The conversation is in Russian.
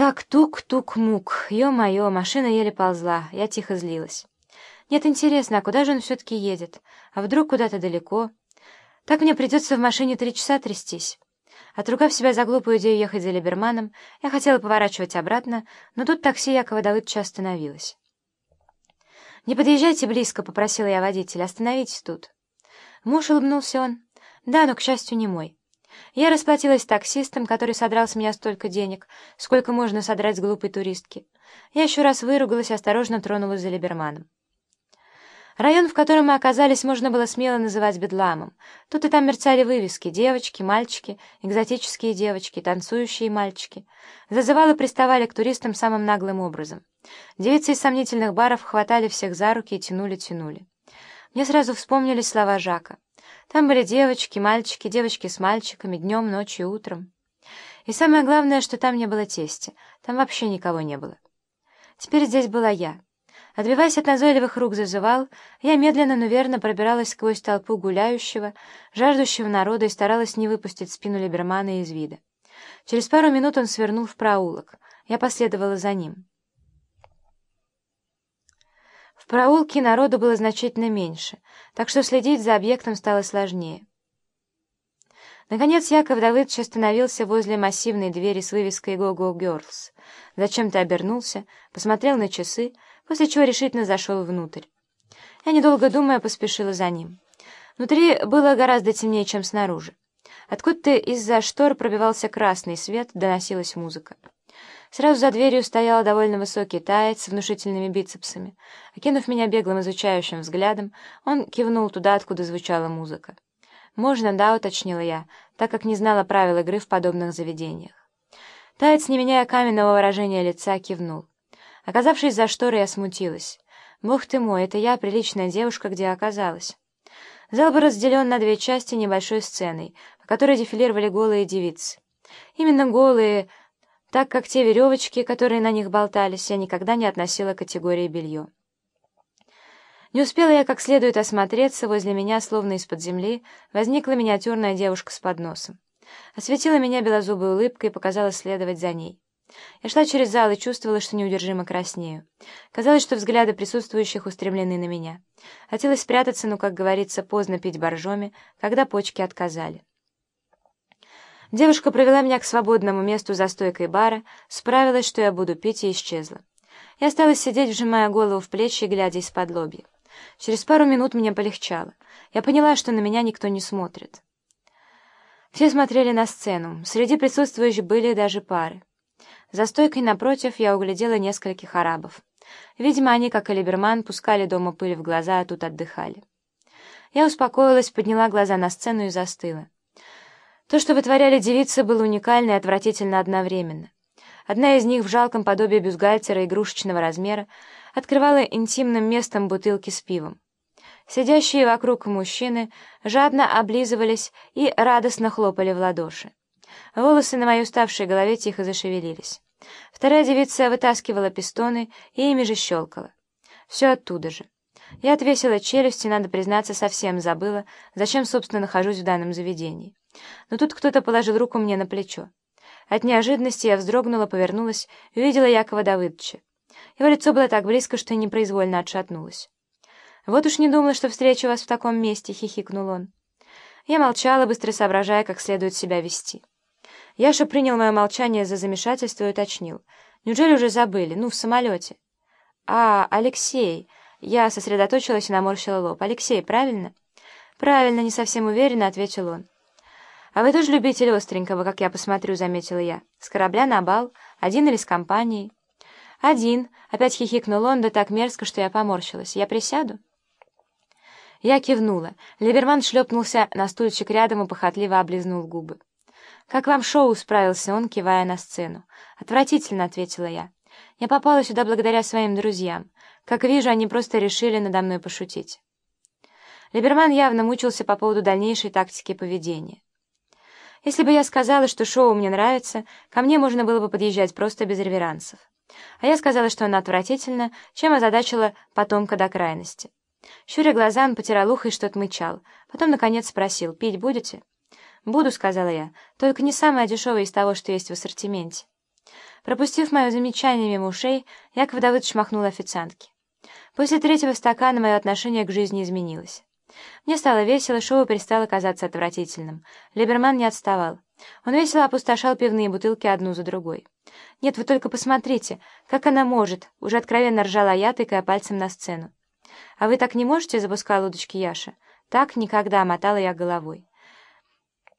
Так, тук-тук-мук. Ё-моё, машина еле ползла. Я тихо злилась. Нет, интересно, а куда же он все-таки едет? А вдруг куда-то далеко? Так мне придется в машине три часа трястись. Отругав себя за глупую идею ехать за Либерманом, я хотела поворачивать обратно, но тут такси Якова Давыдовича остановилось. «Не подъезжайте близко», — попросила я водителя, — «остановитесь тут». Муж улыбнулся он. «Да, но, к счастью, не мой». Я расплатилась таксистом, который содрал с меня столько денег, сколько можно содрать с глупой туристки. Я еще раз выругалась и осторожно тронулась за Либерманом. Район, в котором мы оказались, можно было смело называть бедламом. Тут и там мерцали вывески «девочки», «мальчики», «экзотические девочки», «танцующие мальчики». Зазывалы приставали к туристам самым наглым образом. Девицы из сомнительных баров хватали всех за руки и тянули-тянули. Мне сразу вспомнились слова Жака. Там были девочки, мальчики, девочки с мальчиками, днем, ночью, утром. И самое главное, что там не было тести. Там вообще никого не было. Теперь здесь была я. Отбиваясь от назойливых рук зазывал, я медленно, но верно пробиралась сквозь толпу гуляющего, жаждущего народа и старалась не выпустить спину Либермана из вида. Через пару минут он свернул в проулок. Я последовала за ним. В проулке народу было значительно меньше, так что следить за объектом стало сложнее. Наконец Яков Давыдович остановился возле массивной двери с вывеской «Го-Го Girls». Зачем-то обернулся, посмотрел на часы, после чего решительно зашел внутрь. Я, недолго думая, поспешила за ним. Внутри было гораздо темнее, чем снаружи. Откуда-то из-за штор пробивался красный свет, доносилась музыка. Сразу за дверью стоял довольно высокий таец с внушительными бицепсами. Окинув меня беглым изучающим взглядом, он кивнул туда, откуда звучала музыка. «Можно, да?» — уточнила я, так как не знала правил игры в подобных заведениях. Таец, не меняя каменного выражения лица, кивнул. Оказавшись за шторой, я смутилась. Бог ты мой, это я, приличная девушка, где оказалась. Зал был разделен на две части небольшой сценой, по которой дефилировали голые девицы. Именно голые, так как те веревочки, которые на них болтались, я никогда не относила к категории белье. Не успела я как следует осмотреться, возле меня, словно из-под земли, возникла миниатюрная девушка с подносом. Осветила меня белозубой улыбкой и показала следовать за ней. Я шла через зал и чувствовала, что неудержимо краснею. Казалось, что взгляды присутствующих устремлены на меня. Хотелось спрятаться, но, как говорится, поздно пить боржоми, когда почки отказали. Девушка провела меня к свободному месту за стойкой бара, справилась, что я буду пить, и исчезла. Я осталась сидеть, вжимая голову в плечи и глядя из-под лобья. Через пару минут мне полегчало. Я поняла, что на меня никто не смотрит. Все смотрели на сцену. Среди присутствующих были даже пары. За стойкой напротив я углядела нескольких арабов. Видимо, они, как и Либерман, пускали дома пыль в глаза, а тут отдыхали. Я успокоилась, подняла глаза на сцену и застыла. То, что вытворяли девицы, было уникально и отвратительно одновременно. Одна из них в жалком подобии бюстгальтера игрушечного размера открывала интимным местом бутылки с пивом. Сидящие вокруг мужчины жадно облизывались и радостно хлопали в ладоши. Волосы на моей уставшей голове тихо зашевелились. Вторая девица вытаскивала пистоны и ими же щелкала. Все оттуда же. Я отвесила челюсть и, надо признаться, совсем забыла, зачем, собственно, нахожусь в данном заведении. Но тут кто-то положил руку мне на плечо. От неожиданности я вздрогнула, повернулась и увидела Якова Давыдовича. Его лицо было так близко, что непроизвольно отшатнулась. «Вот уж не думала, что встречу вас в таком месте», — хихикнул он. Я молчала, быстро соображая, как следует себя вести. Яша принял мое молчание за замешательство и уточнил. «Неужели уже забыли? Ну, в самолете». «А, Алексей!» Я сосредоточилась и наморщила лоб. «Алексей, правильно?» «Правильно, не совсем уверенно», — ответил он. «А вы тоже любитель остренького, как я посмотрю», — заметила я. «С корабля на бал? Один или с компанией?» «Один», — опять хихикнул он, да так мерзко, что я поморщилась. «Я присяду?» Я кивнула. Либерман шлепнулся на стульчик рядом и похотливо облизнул губы. «Как вам шоу?» — справился он, кивая на сцену. «Отвратительно», — ответила я. «Я попала сюда благодаря своим друзьям. Как вижу, они просто решили надо мной пошутить». Либерман явно мучился по поводу дальнейшей тактики поведения. Если бы я сказала, что шоу мне нравится, ко мне можно было бы подъезжать просто без реверансов. А я сказала, что оно отвратительно, чем озадачила потомка до крайности. Щуря глаза, он потирал ухо и что-то мычал. Потом, наконец, спросил, «Пить будете?» «Буду», — сказала я, — «только не самое дешевое из того, что есть в ассортименте». Пропустив мое замечание мимо ушей, Яков Давыдович махнул официантке. После третьего стакана мое отношение к жизни изменилось. Мне стало весело, шоу перестало казаться отвратительным. Либерман не отставал. Он весело опустошал пивные бутылки одну за другой. «Нет, вы только посмотрите, как она может!» Уже откровенно ржала я, тыкая пальцем на сцену. «А вы так не можете?» — запускала удочки Яша. «Так никогда!» — мотала я головой.